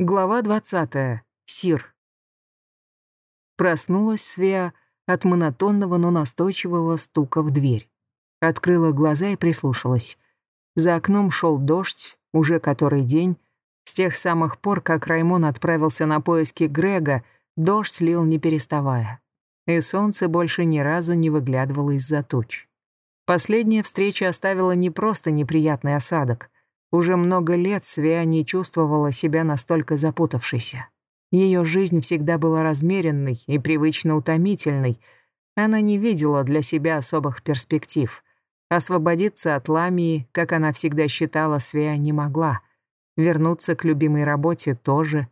Глава 20. Сир. Проснулась Свеа от монотонного, но настойчивого стука в дверь. Открыла глаза и прислушалась. За окном шел дождь, уже который день. С тех самых пор, как Раймон отправился на поиски Грега, дождь лил не переставая. И солнце больше ни разу не выглядывало из-за туч. Последняя встреча оставила не просто неприятный осадок — уже много лет Свеа не чувствовала себя настолько запутавшейся. Ее жизнь всегда была размеренной и привычно утомительной. Она не видела для себя особых перспектив. Освободиться от ламии, как она всегда считала, Свеа не могла. Вернуться к любимой работе тоже.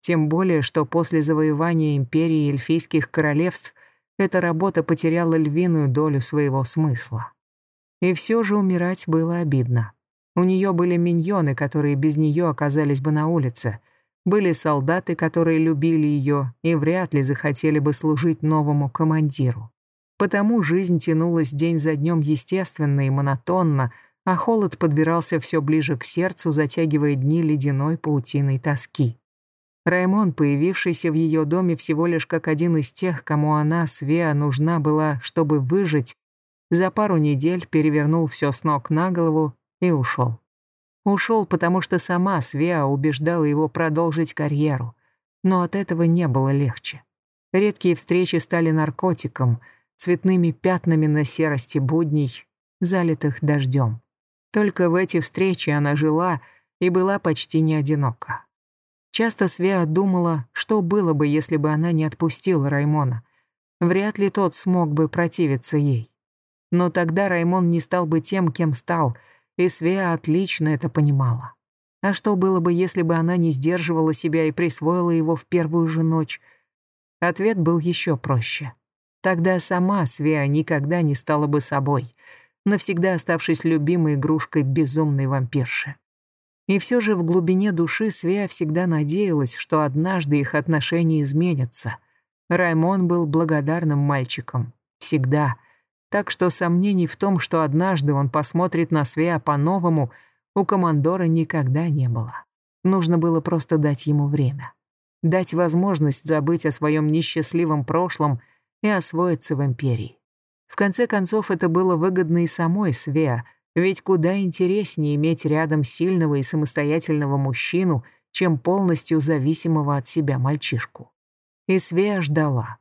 Тем более, что после завоевания империи эльфийских королевств эта работа потеряла львиную долю своего смысла. И все же умирать было обидно. У нее были миньоны, которые без нее оказались бы на улице. Были солдаты, которые любили ее и вряд ли захотели бы служить новому командиру. Потому жизнь тянулась день за днем естественно и монотонно, а холод подбирался все ближе к сердцу, затягивая дни ледяной паутиной тоски. Раймон, появившийся в ее доме всего лишь как один из тех, кому она, Свеа, нужна была, чтобы выжить, за пару недель перевернул все с ног на голову и ушел. Ушел, потому что сама Свеа убеждала его продолжить карьеру. Но от этого не было легче. Редкие встречи стали наркотиком, цветными пятнами на серости будней, залитых дождем. Только в эти встречи она жила и была почти не одинока. Часто Свеа думала, что было бы, если бы она не отпустила Раймона. Вряд ли тот смог бы противиться ей. Но тогда Раймон не стал бы тем, кем стал — и Свеа отлично это понимала. А что было бы, если бы она не сдерживала себя и присвоила его в первую же ночь? Ответ был еще проще. Тогда сама Свеа никогда не стала бы собой, навсегда оставшись любимой игрушкой безумной вампирши. И все же в глубине души Свеа всегда надеялась, что однажды их отношения изменятся. Раймон был благодарным мальчиком. Всегда — так что сомнений в том, что однажды он посмотрит на Свеа по-новому, у командора никогда не было. Нужно было просто дать ему время. Дать возможность забыть о своем несчастливом прошлом и освоиться в Империи. В конце концов, это было выгодно и самой Свеа, ведь куда интереснее иметь рядом сильного и самостоятельного мужчину, чем полностью зависимого от себя мальчишку. И Свеа ждала.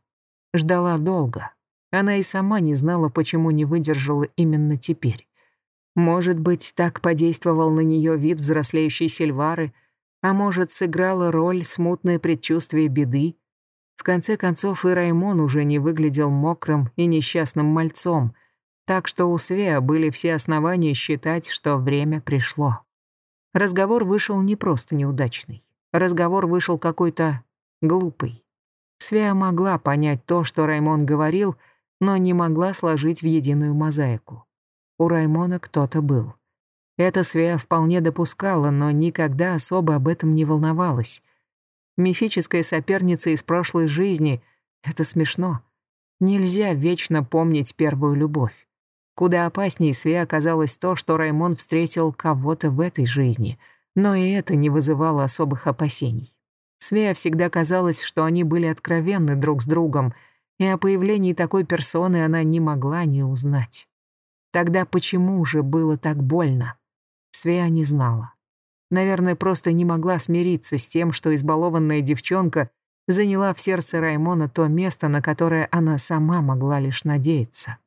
Ждала долго. Она и сама не знала, почему не выдержала именно теперь. Может быть, так подействовал на нее вид взрослеющей Сильвары, а может, сыграла роль смутное предчувствие беды. В конце концов, и Раймон уже не выглядел мокрым и несчастным мальцом, так что у Свеа были все основания считать, что время пришло. Разговор вышел не просто неудачный. Разговор вышел какой-то глупый. Свеа могла понять то, что Раймон говорил — но не могла сложить в единую мозаику. У Раймона кто-то был. Это Свея вполне допускала, но никогда особо об этом не волновалась. Мифическая соперница из прошлой жизни — это смешно. Нельзя вечно помнить первую любовь. Куда опаснее Свея оказалось то, что Раймон встретил кого-то в этой жизни, но и это не вызывало особых опасений. Свея всегда казалось, что они были откровенны друг с другом — и о появлении такой персоны она не могла не узнать. Тогда почему же было так больно? Свея не знала. Наверное, просто не могла смириться с тем, что избалованная девчонка заняла в сердце Раймона то место, на которое она сама могла лишь надеяться.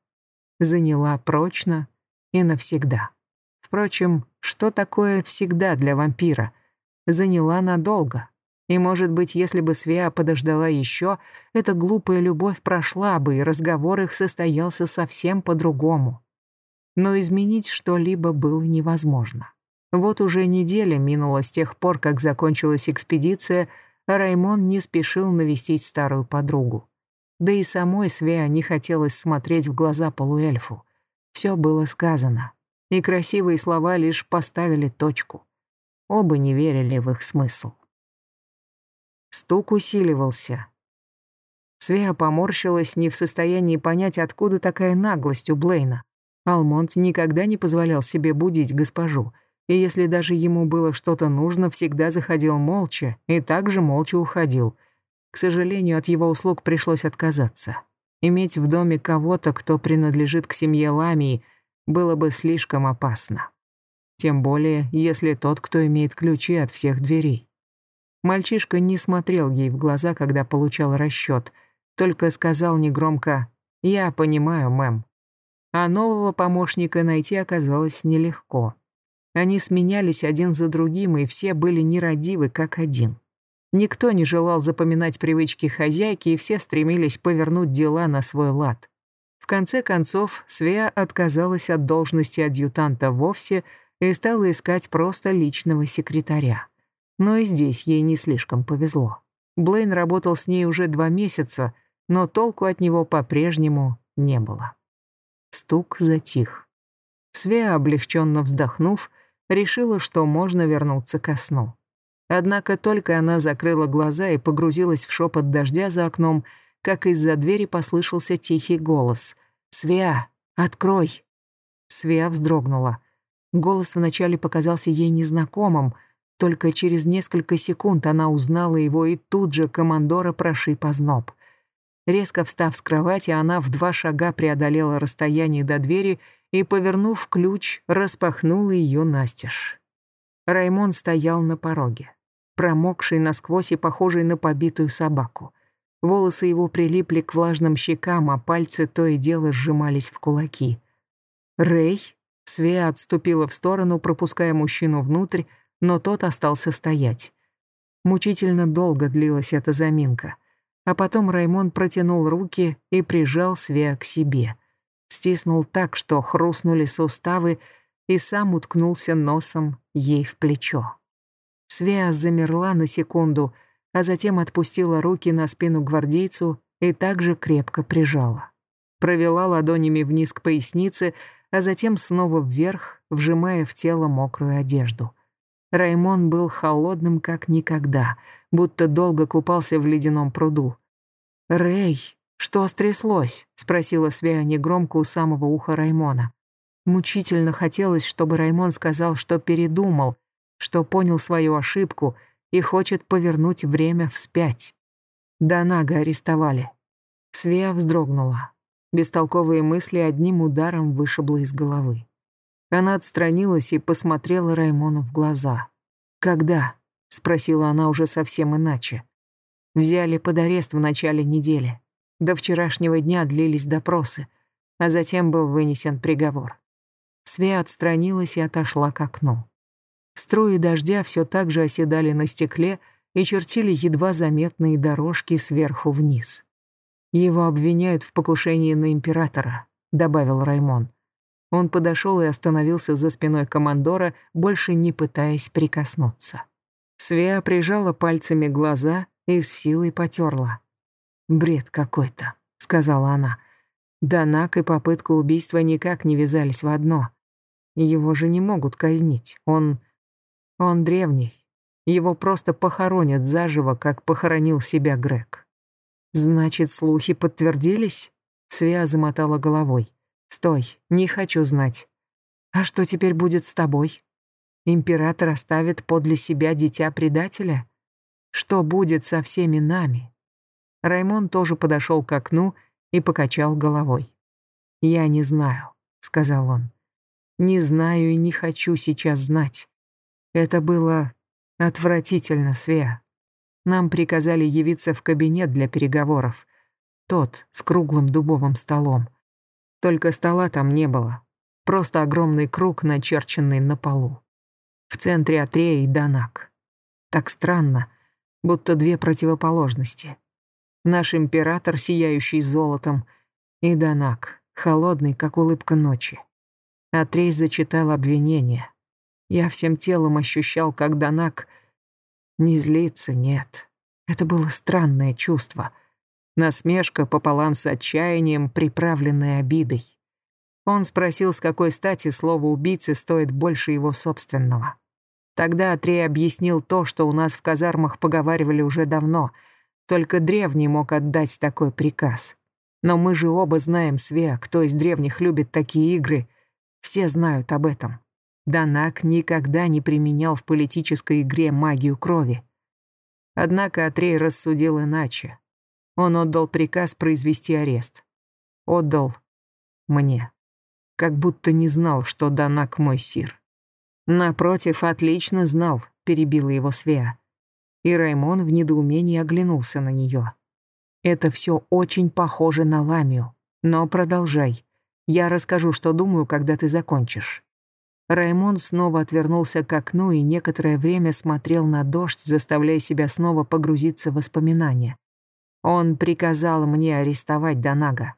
Заняла прочно и навсегда. Впрочем, что такое «всегда» для вампира? Заняла надолго. И, может быть, если бы Свеа подождала еще, эта глупая любовь прошла бы, и разговор их состоялся совсем по-другому. Но изменить что-либо было невозможно. Вот уже неделя минула с тех пор, как закончилась экспедиция, а Раймон не спешил навестить старую подругу. Да и самой Свеа не хотелось смотреть в глаза полуэльфу. Все было сказано, и красивые слова лишь поставили точку. Оба не верили в их смысл. Стук усиливался. Свея поморщилась, не в состоянии понять, откуда такая наглость у Блейна. Алмонд никогда не позволял себе будить госпожу, и если даже ему было что-то нужно, всегда заходил молча и также молча уходил. К сожалению, от его услуг пришлось отказаться. Иметь в доме кого-то, кто принадлежит к семье Ламии, было бы слишком опасно. Тем более, если тот, кто имеет ключи от всех дверей. Мальчишка не смотрел ей в глаза, когда получал расчет, только сказал негромко «Я понимаю, мэм». А нового помощника найти оказалось нелегко. Они сменялись один за другим, и все были нерадивы, как один. Никто не желал запоминать привычки хозяйки, и все стремились повернуть дела на свой лад. В конце концов, Свеа отказалась от должности адъютанта вовсе и стала искать просто личного секретаря. Но и здесь ей не слишком повезло. Блейн работал с ней уже два месяца, но толку от него по-прежнему не было. Стук затих. Свеа, облегченно вздохнув, решила, что можно вернуться ко сну. Однако только она закрыла глаза и погрузилась в шепот дождя за окном, как из-за двери послышался тихий голос. «Свеа, открой!» Свеа вздрогнула. Голос вначале показался ей незнакомым, только через несколько секунд она узнала его, и тут же командора прошиб озноб. Резко встав с кровати, она в два шага преодолела расстояние до двери и, повернув ключ, распахнула ее настежь. Раймон стоял на пороге, промокший насквозь и похожий на побитую собаку. Волосы его прилипли к влажным щекам, а пальцы то и дело сжимались в кулаки. «Рэй?» Свея отступила в сторону, пропуская мужчину внутрь, но тот остался стоять. Мучительно долго длилась эта заминка. А потом Раймон протянул руки и прижал Свея к себе стиснул так, что хрустнули суставы, и сам уткнулся носом ей в плечо. Свеа замерла на секунду, а затем отпустила руки на спину гвардейцу и также крепко прижала. Провела ладонями вниз к пояснице, а затем снова вверх, вжимая в тело мокрую одежду. Раймон был холодным как никогда, будто долго купался в ледяном пруду. «Рэй!» «Что стряслось?» — спросила Свея негромко у самого уха Раймона. Мучительно хотелось, чтобы Раймон сказал, что передумал, что понял свою ошибку и хочет повернуть время вспять. Донага арестовали. Свея вздрогнула. Бестолковые мысли одним ударом вышибло из головы. Она отстранилась и посмотрела Раймону в глаза. «Когда?» — спросила она уже совсем иначе. «Взяли под арест в начале недели. До вчерашнего дня длились допросы, а затем был вынесен приговор. Свея отстранилась и отошла к окну. Струи дождя все так же оседали на стекле и чертили едва заметные дорожки сверху вниз. «Его обвиняют в покушении на императора», — добавил Раймон. Он подошел и остановился за спиной командора, больше не пытаясь прикоснуться. Свеа прижала пальцами глаза и с силой потерла. «Бред какой-то», — сказала она. Донак и попытка убийства никак не вязались в одно. Его же не могут казнить. Он... он древний. Его просто похоронят заживо, как похоронил себя Грег. «Значит, слухи подтвердились?» Свя замотала головой. «Стой, не хочу знать. А что теперь будет с тобой? Император оставит подле себя дитя предателя? Что будет со всеми нами?» Раймон тоже подошел к окну и покачал головой. «Я не знаю», — сказал он. «Не знаю и не хочу сейчас знать. Это было отвратительно, Свеа. Нам приказали явиться в кабинет для переговоров. Тот, с круглым дубовым столом. Только стола там не было. Просто огромный круг, начерченный на полу. В центре Атрея и Данак. Так странно, будто две противоположности — наш император, сияющий золотом, и Данак, холодный, как улыбка ночи. Атрей зачитал обвинение. Я всем телом ощущал, как Данак не злится, нет. Это было странное чувство. Насмешка пополам с отчаянием, приправленной обидой. Он спросил, с какой стати слово «убийцы» стоит больше его собственного. Тогда Атрей объяснил то, что у нас в казармах поговаривали уже давно — только древний мог отдать такой приказ. Но мы же оба знаем, Свеа, кто из древних любит такие игры. Все знают об этом. Данак никогда не применял в политической игре магию крови. Однако Атрей рассудил иначе. Он отдал приказ произвести арест. Отдал мне. Как будто не знал, что Данак мой сир. Напротив, отлично знал, перебила его Свеа. И Раймон в недоумении оглянулся на нее. Это все очень похоже на Ламию. Но продолжай. Я расскажу, что думаю, когда ты закончишь. Раймон снова отвернулся к окну и некоторое время смотрел на дождь, заставляя себя снова погрузиться в воспоминания. Он приказал мне арестовать Донага.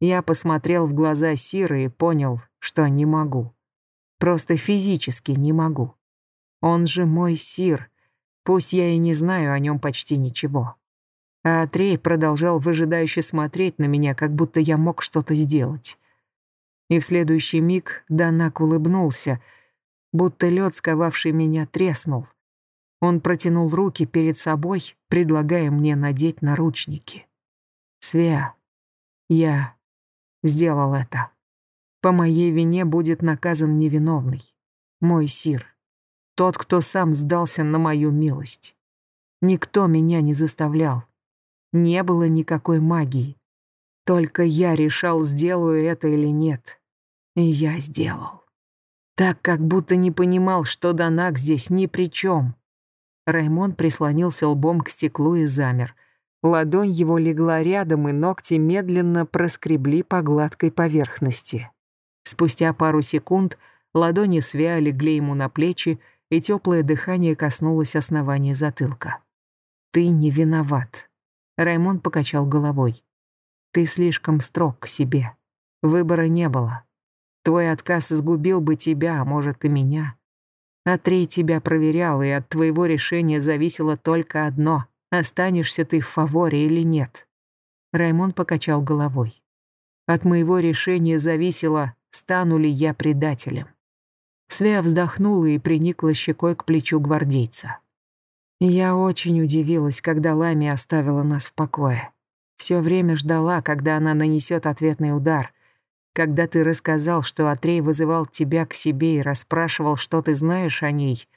Я посмотрел в глаза Сиры и понял, что не могу. Просто физически не могу. Он же мой Сир, пусть я и не знаю о нем почти ничего. А Атрей продолжал выжидающе смотреть на меня, как будто я мог что-то сделать. И в следующий миг Данак улыбнулся, будто лед, сковавший меня, треснул. Он протянул руки перед собой, предлагая мне надеть наручники. «Свя, я сделал это. По моей вине будет наказан невиновный. Мой сир. Тот, кто сам сдался на мою милость. Никто меня не заставлял. Не было никакой магии. Только я решал, сделаю это или нет. И я сделал. Так, как будто не понимал, что Данак здесь ни при чем. Раймон прислонился лбом к стеклу и замер. Ладонь его легла рядом, и ногти медленно проскребли по гладкой поверхности. Спустя пару секунд ладони Свя легли ему на плечи, и теплое дыхание коснулось основания затылка. «Ты не виноват», — Раймон покачал головой. «Ты слишком строг к себе. Выбора не было. Твой отказ сгубил бы тебя, а может и меня. Атрей тебя проверял, и от твоего решения зависело только одно — останешься ты в фаворе или нет. Раймон покачал головой. От моего решения зависело, стану ли я предателем. Свя вздохнула и приникла щекой к плечу гвардейца. Я очень удивилась, когда Лами оставила нас в покое. Все время ждала, когда она нанесет ответный удар, когда ты рассказал, что Атрей вызывал тебя к себе и расспрашивал, что ты знаешь о ней,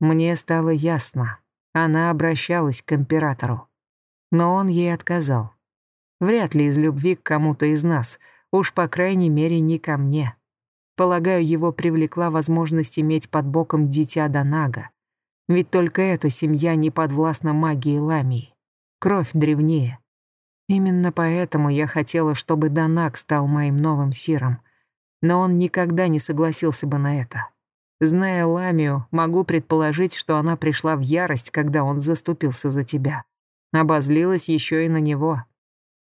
мне стало ясно. Она обращалась к императору. Но он ей отказал. Вряд ли из любви к кому-то из нас, уж по крайней мере не ко мне. Полагаю, его привлекла возможность иметь под боком дитя Донага. Ведь только эта семья не подвластна магии Ламии. Кровь древнее. Именно поэтому я хотела, чтобы Данак стал моим новым сиром. Но он никогда не согласился бы на это. Зная Ламию, могу предположить, что она пришла в ярость, когда он заступился за тебя. Обозлилась еще и на него.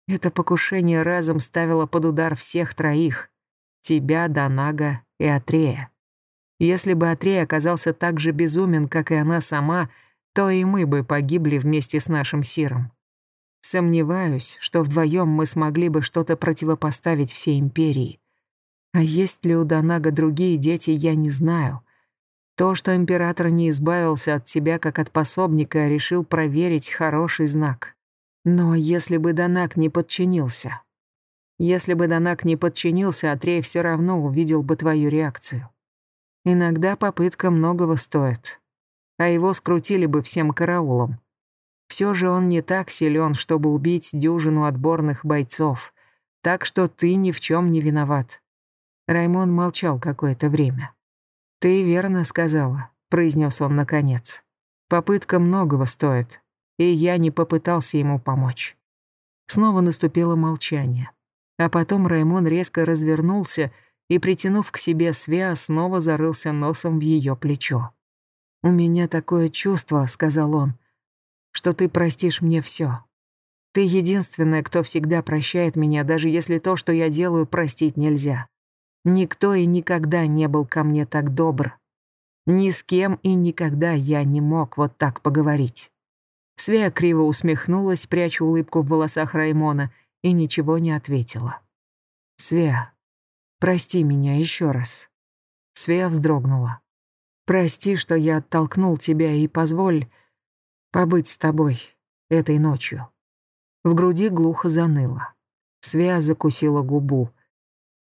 Это покушение разом ставило под удар всех троих. Тебя, Данага и Атрея. Если бы Атрей оказался так же безумен, как и она сама, то и мы бы погибли вместе с нашим сиром. Сомневаюсь, что вдвоем мы смогли бы что-то противопоставить всей империи. А есть ли у Донага другие дети, я не знаю. То, что император не избавился от тебя как от пособника, решил проверить хороший знак. Но если бы Донаг не подчинился... Если бы Донаг не подчинился, Атрей все равно увидел бы твою реакцию. Иногда попытка многого стоит. А его скрутили бы всем караулом. Все же он не так силен, чтобы убить дюжину отборных бойцов, так что ты ни в чем не виноват». Раймон молчал какое-то время. «Ты верно сказала», — произнес он наконец. «Попытка многого стоит, и я не попытался ему помочь». Снова наступило молчание. А потом Раймон резко развернулся и, притянув к себе Свя, снова зарылся носом в ее плечо. «У меня такое чувство», — сказал он, что ты простишь мне все. Ты единственная, кто всегда прощает меня, даже если то, что я делаю, простить нельзя. Никто и никогда не был ко мне так добр. Ни с кем и никогда я не мог вот так поговорить. Свея криво усмехнулась, пряча улыбку в волосах Раймона, и ничего не ответила. «Свея, прости меня еще раз». Свея вздрогнула. «Прости, что я оттолкнул тебя, и позволь побыть с тобой этой ночью». В груди глухо заныло. Свя закусила губу.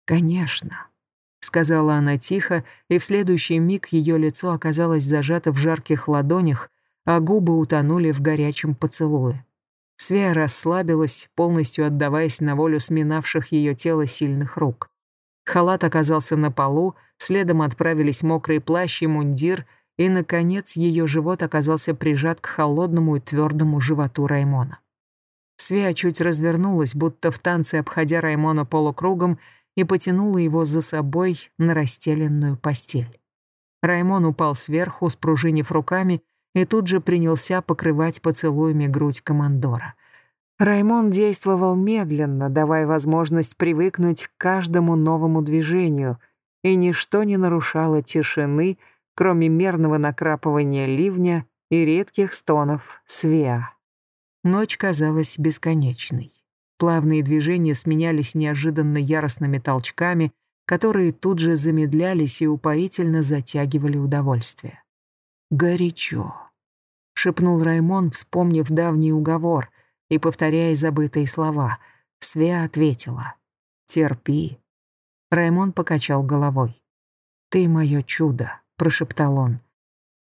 «Конечно. — сказала она тихо, и в следующий миг ее лицо оказалось зажато в жарких ладонях, а губы утонули в горячем поцелуе. Свея расслабилась, полностью отдаваясь на волю сминавших ее тело сильных рук. Халат оказался на полу, следом отправились мокрый плащ и мундир, и, наконец, ее живот оказался прижат к холодному и твердому животу Раймона. Свея чуть развернулась, будто в танце обходя Раймона полукругом, и потянула его за собой на расстеленную постель. Раймон упал сверху, спружинив руками, и тут же принялся покрывать поцелуями грудь командора. Раймон действовал медленно, давая возможность привыкнуть к каждому новому движению, и ничто не нарушало тишины, кроме мерного накрапывания ливня и редких стонов свеа. Ночь казалась бесконечной. Плавные движения сменялись неожиданно яростными толчками, которые тут же замедлялись и упоительно затягивали удовольствие. «Горячо», — шепнул Раймон, вспомнив давний уговор и повторяя забытые слова. Свя ответила. «Терпи». Раймон покачал головой. «Ты мое чудо», — прошептал он.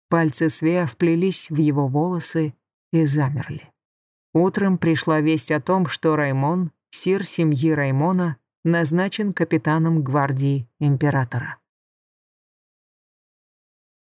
Пальцы Свеа вплелись в его волосы и замерли. Утром пришла весть о том, что Раймон, сир семьи Раймона, назначен капитаном гвардии императора.